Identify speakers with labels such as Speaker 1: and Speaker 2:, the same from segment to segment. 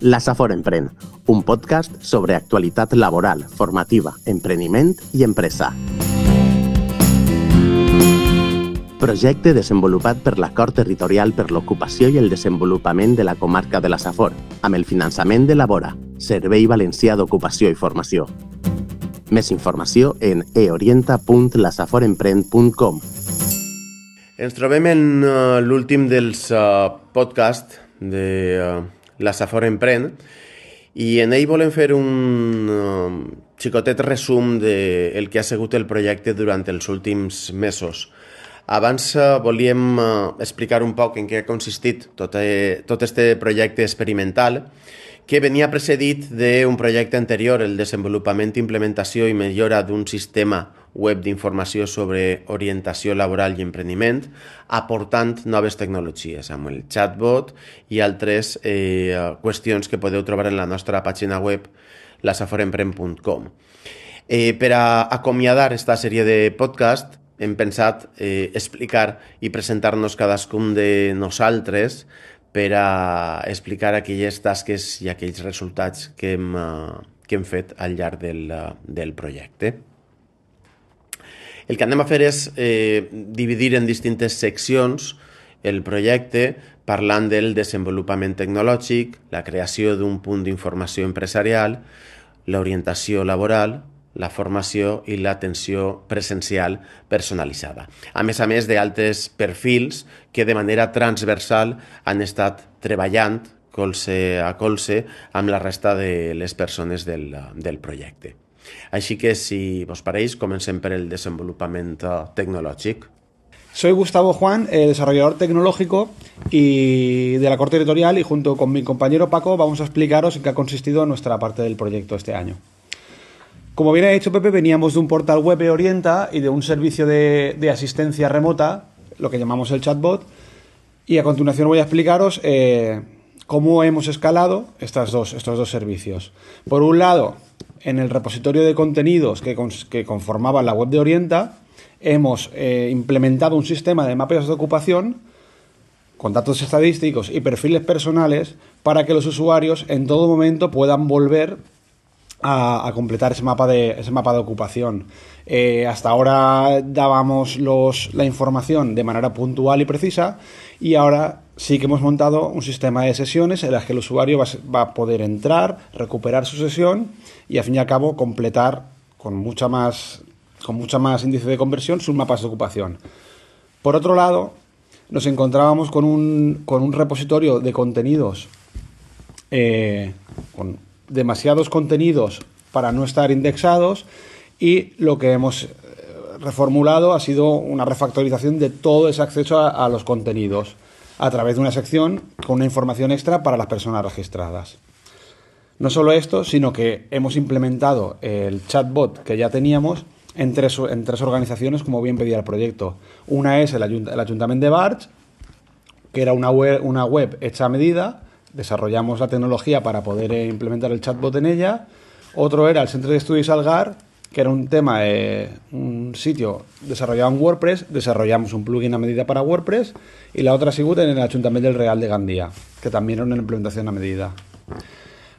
Speaker 1: La Safor Empren, un podcast sobre actualitat laboral, formativa, empreniment i empresa. Projecte desenvolupat per l'Acord Territorial per l'Ocupació i el Desenvolupament de la Comarca de la Safor, amb el finançament de Labora, Servei Valencià d'Ocupació i Formació. Més informació en eorienta.lasaforempren.com
Speaker 2: Ens trobem en uh, l'últim dels uh, podcasts de uh, la Safor Empren i en ell volem fer un uh, xicotet resum del de que ha sigut el projecte durant els últims mesos. Abans uh, volíem uh, explicar un poc en què ha consistit tot, eh, tot este projecte experimental que venia precedit d'un projecte anterior, el desenvolupament, implementació i millora d'un sistema web d'informació sobre orientació laboral i emprendiment, aportant noves tecnologies amb el chatbot i altres eh, qüestions que podeu trobar en la nostra pàgina web lasaforemprem.com. Eh, per a acomiadar esta sèrie de podcast hem pensat eh, explicar i presentar-nos cadascun de nosaltres per a explicar aquelles tasques i aquells resultats que hem, eh, que hem fet al llarg del, del projecte. El que anem a fer és eh, dividir en distintes seccions el projecte parlant del desenvolupament tecnològic, la creació d'un punt d'informació empresarial, l'orientació laboral, la formació i l'atenció presencial personalitzada. A més a més d'altres perfils que de manera transversal han estat treballant colze a colze amb la resta de les persones del, del projecte. Així que, si vos pareix, comencem per el desenvolupament tecnològic.
Speaker 3: Soy Gustavo Juan, eh, desarrollador tecnológico y de la Corte Territorial y junto con mi compañero Paco vamos a explicaros en qué ha consistido nuestra parte del proyecto este año. Como bien ha dicho Pepe, veníamos de un portal web e Orienta y de un servicio de, de asistencia remota, lo que llamamos el chatbot, y a continuación voy a explicaros eh, cómo hemos escalado estas dos, estos dos servicios. Por un lado, en el repositorio de contenidos que, conformaba la web de Orienta, hemos eh, implementado un sistema de mapas de ocupación con datos estadísticos y perfiles personales para que los usuarios en todo momento puedan volver a, completar ese mapa de, ese mapa de ocupación. Eh, hasta ahora dábamos los, la información de manera puntual y precisa y ahora sí que hemos montado un sistema de sesiones en las que el usuario va, a poder entrar, recuperar su sesión y al fin y al cabo completar con mucha más, con mucha más índice de conversión sus mapas de ocupación. Por otro lado, nos encontrábamos con un, con un repositorio de contenidos, eh, con demasiados contenidos para no estar indexados y lo que hemos eh, reformulado ha sido una refactorización de todo ese acceso a los contenidos a través de una sección con una información extra para las personas registradas. No solo esto, sino que hemos implementado el chatbot que ya teníamos en tres, en tres organizaciones, como bien pedía el proyecto. Una es el, Ayuntamiento de Barch, que era una web, una web hecha a medida, desarrollamos la tecnología para poder eh, implementar el chatbot en ella. Otro era el Centro de Estudios Algar, que era un tema, eh, un sitio desarrollado en WordPress, desarrollamos un plugin a medida para WordPress y la otra sigut en el Ayuntamiento del Real de Gandía, que también era una implementación a medida.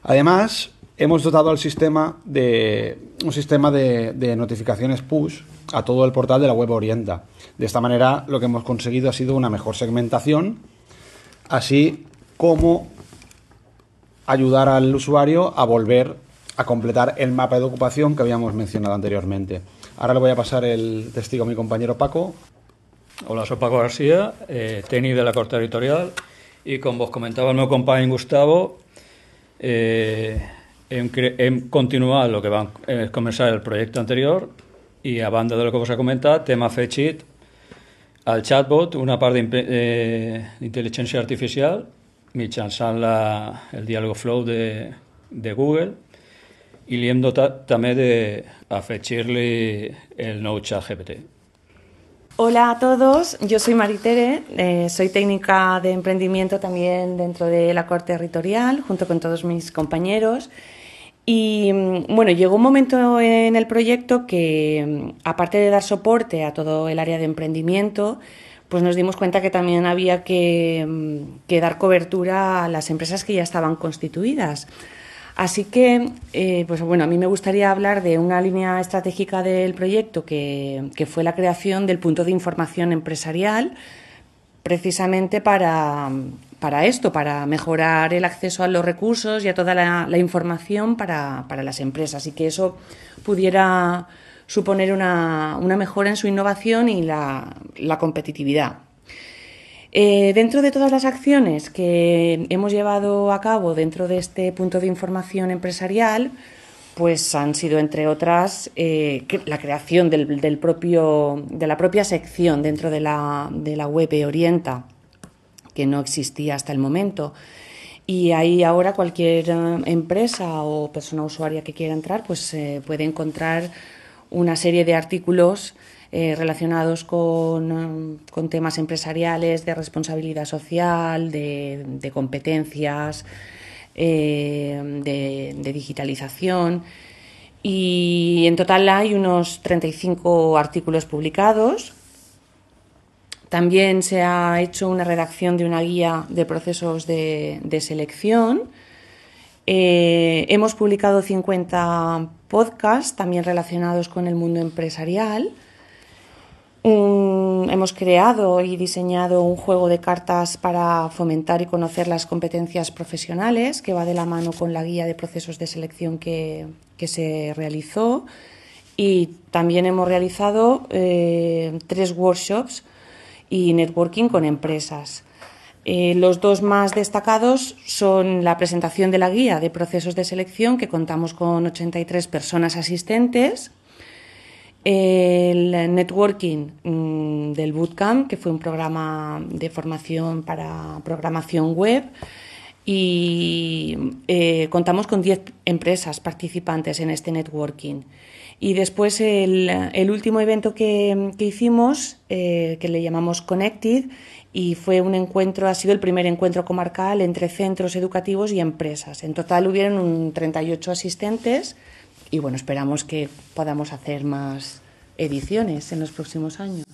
Speaker 3: Además, hemos dotado al sistema de un sistema de, de notificaciones push a todo el portal de la web Orienta. De esta manera, lo que hemos conseguido ha sido una mejor segmentación, así como ayudar al usuario a volver a completar el mapa de ocupación que habíamos mencionado anteriormente. Ahora le voy a pasar el testigo a mi compañero Paco.
Speaker 4: Hola, soy Paco García, eh, técnico de la Corte Territorial, y como vos comentaba el meu company Gustavo, eh, hem, hem continuat el que vam eh, començar el projecte anterior i a banda de lo que vos he comentat hem afegit al chatbot una part eh, d'intel·ligència artificial mitjançant la, el diàleg flow de, de Google i li hem dotat també d'afegir-li el nou chat GPT.
Speaker 5: Hola a todos, yo soy Maritere, eh, soy técnica de emprendimiento también dentro de la Corte Territorial, junto con todos mis compañeros. Y mm, bueno, llegó un momento en el proyecto que, mm, aparte de dar soporte a todo el área de emprendimiento, pues nos dimos cuenta que también había que, que dar cobertura a las empresas que ya estaban constituidas. Así que, eh, pues bueno, a mí me gustaría hablar de una línea estratégica del proyecto que, fue la creación del punto de información empresarial, precisamente para, para esto, para mejorar el acceso a los recursos y a toda la, información para, para, las empresas y que eso pudiera suponer una, una mejora en su innovación y la, la competitividad. Eh, dentro de todas las acciones que hemos llevado a cabo dentro de este punto de información empresarial, pues han sido, entre otras, eh, la creación del, propio, de la propia sección dentro de la, de la web Orienta, que no existía hasta el momento. Y ahí ahora cualquier eh, empresa o persona usuaria que quiera entrar, pues puede encontrar una serie de artículos eh, relacionados con, temas empresariales, de responsabilidad social, de, competencias, eh, de, digitalización. Y en total hay unos 35 artículos publicados. También se ha hecho una redacción de una guía de procesos de, selección. Eh, hemos publicado 50 podcasts también relacionados con el mundo empresarial hemos creado y diseñado un juego de cartas para fomentar y conocer las competencias profesionales que va de la mano con la guía de procesos de selección que, se realizó. Y también hemos realizado eh, tres workshops y networking con empresas. Eh, los dos más destacados son la presentación de la guía de procesos de selección, que contamos con 83 personas asistentes, el networking mm, del Bootcamp, que fue un programa de formación para programación web, y eh, contamos con 10 empresas participantes en este networking. Y después el, último evento que, hicimos, eh, que le llamamos Connected, y fue un encuentro, ha sido el primer encuentro comarcal entre centros educativos y empresas. En total hubieron un 38 asistentes y bueno, esperamos que podamos hacer más ediciones en los próximos años.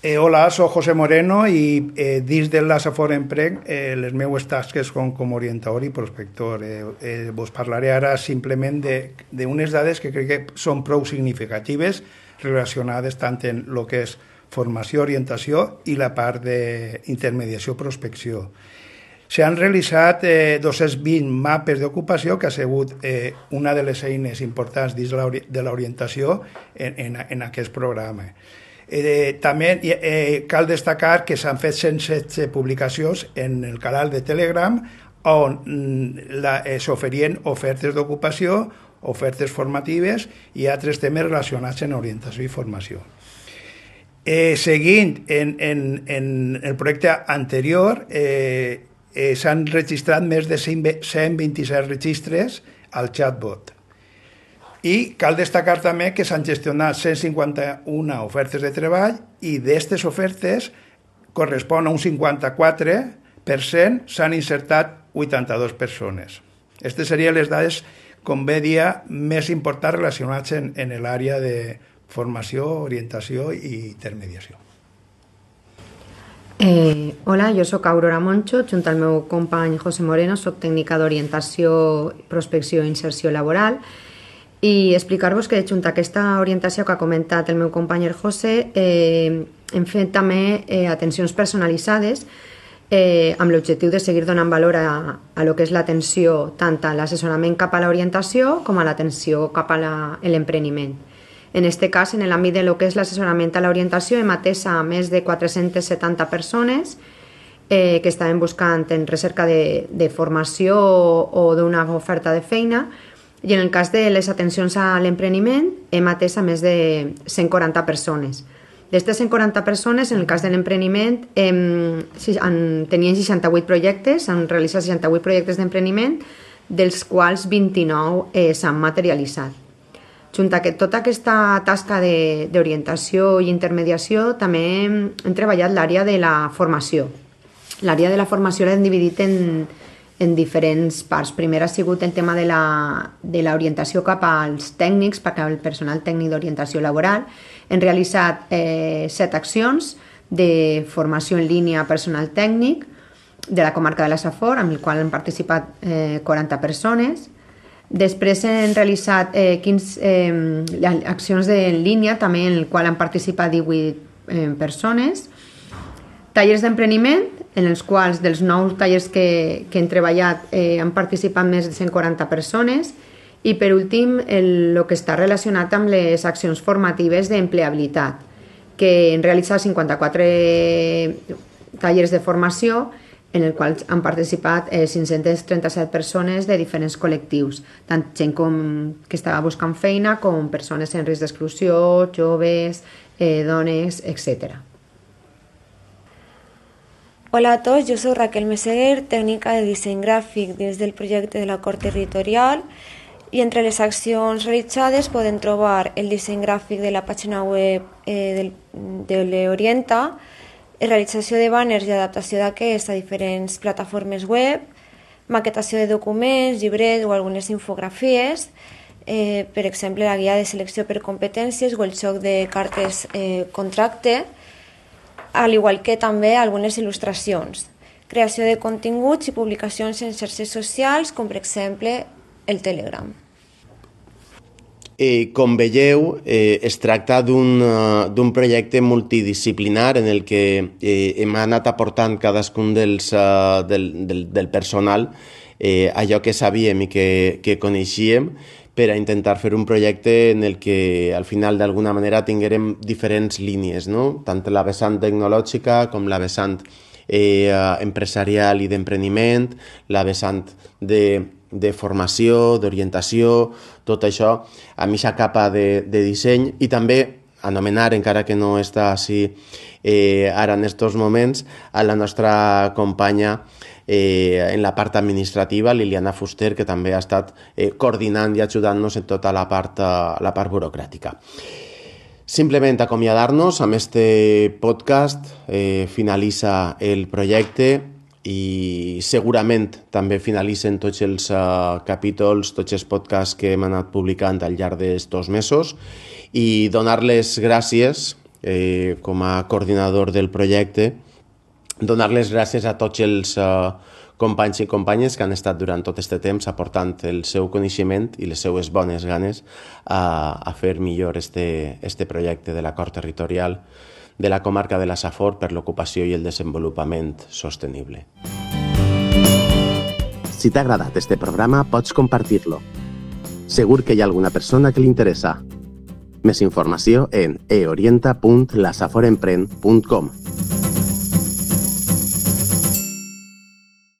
Speaker 6: Eh, hola, soy José Moreno y eh, des de la Safor Empreg eh, les meues tasques com, com orientador i prospector. Eh, eh, vos parlaré ara simplement d'unes dades que crec que són prou significatives relacionades tant en el que és formació, orientació i la part d'intermediació, prospecció. S'han realitzat eh, 220 mapes d'ocupació, que ha sigut eh, una de les eines importants dins de l'orientació en, en, en aquest programa. Eh, també eh, cal destacar que s'han fet 116 publicacions en el canal de Telegram on mm, eh, s'oferien ofertes d'ocupació, ofertes formatives i altres temes relacionats en orientació i formació. Eh, seguint en, en, en el projecte anterior, eh, eh, s'han registrat més de 127 registres al chatbot. I cal destacar també que s'han gestionat 151 ofertes de treball i d'aquestes ofertes correspon a un 54% s'han insertat 82 persones. Aquestes serien les dades, com bé dia, més importants relacionats en, en l'àrea de formació, orientació i intermediació.
Speaker 7: Eh, hola, jo sóc Aurora Moncho, junt al meu company José Moreno, sóc tècnica d'orientació, prospecció i inserció laboral i explicar-vos que junt a aquesta orientació que ha comentat el meu company José eh, hem fet també eh, atencions personalitzades eh, amb l'objectiu de seguir donant valor a, a lo que és l'atenció tant a l'assessorament cap a l'orientació com a l'atenció cap a l'empreniment. En aquest cas, en l'àmbit de lo que és l'assessorament a l'orientació, hem atès a més de 470 persones eh, que estaven buscant en recerca de, de formació o, o d'una oferta de feina i en el cas de les atencions a l'empreniment hem atès a més de 140 persones. D'aquestes 140 persones, en el cas de l'empreniment, tenien 68 projectes, han realitzat 68 projectes d'empreniment, dels quals 29 eh, s'han materialitzat. Junt a que tota aquesta tasca d'orientació i intermediació també hem treballat l'àrea de la formació. L'àrea de la formació l'hem dividit en, en diferents parts. Primer ha sigut el tema de l'orientació cap als tècnics, perquè el personal tècnic d'orientació laboral. Hem realitzat eh, set accions de formació en línia personal tècnic de la comarca de la Safor, amb el qual han participat eh, 40 persones. Després han realitzat eh, 15 eh, accions en línia, també en el qual han participat 18 eh, persones. Tallers d'empreniment, en els quals dels nous tallers que, que hem treballat eh, han participat més de 140 persones i per últim el, el que està relacionat amb les accions formatives d'empleabilitat que han realitzat 54 tallers de formació en el qual han participat eh, 537 persones de diferents col·lectius, tant gent com que estava buscant feina com persones en risc d'exclusió, joves, eh, dones, etc.
Speaker 8: Hola a tots, jo soc Raquel Meseguer, tècnica de disseny gràfic dins del projecte de l'acord territorial i entre les accions realitzades podem trobar el disseny gràfic de la pàgina web eh, del, de l'Orienta, realització de banners i adaptació d'aquests a diferents plataformes web, maquetació de documents, llibrets o algunes infografies, eh, per exemple la guia de selecció per competències o el xoc de cartes eh, contracte, al igual que també algunes il·lustracions, creació de continguts i publicacions en xarxes socials, com per exemple el Telegram.
Speaker 2: Eh, com veieu, eh, es tracta d'un uh, projecte multidisciplinar en el que eh, hem anat aportant cadascun dels, uh, del, del, del personal eh, allò que sabíem i que, que coneixíem per a intentar fer un projecte en el que al final d'alguna manera tinguérem diferents línies, no? tant la vessant tecnològica com la vessant eh, empresarial i d'empreniment, la vessant de de formació, d'orientació, tot això a mitja capa de, de disseny i també anomenar, encara que no està així eh, ara en aquests moments, a la nostra companya eh, en la part administrativa, Liliana Fuster, que també ha estat eh, coordinant i ajudant-nos en tota la part, eh, la part burocràtica. Simplement acomiadar-nos amb este podcast, eh, finalitza el projecte, i segurament també finalitzen tots els uh, capítols, tots els podcasts que hem anat publicant al llarg d'estos mesos. I donar-les gràcies eh, com a coordinador del projecte, donar-les gràcies a tots els uh, companys i companyes que han estat durant tot aquest temps aportant el seu coneixement i les seues bones ganes a, a fer millor este, este projecte de l'acord territorial de la comarca de la Safor per l'ocupació i el desenvolupament sostenible.
Speaker 1: Si t'ha agradat este programa, pots compartir-lo. Segur que hi ha alguna persona que li interessa. Més informació en eorienta.lasaforemprèn.com.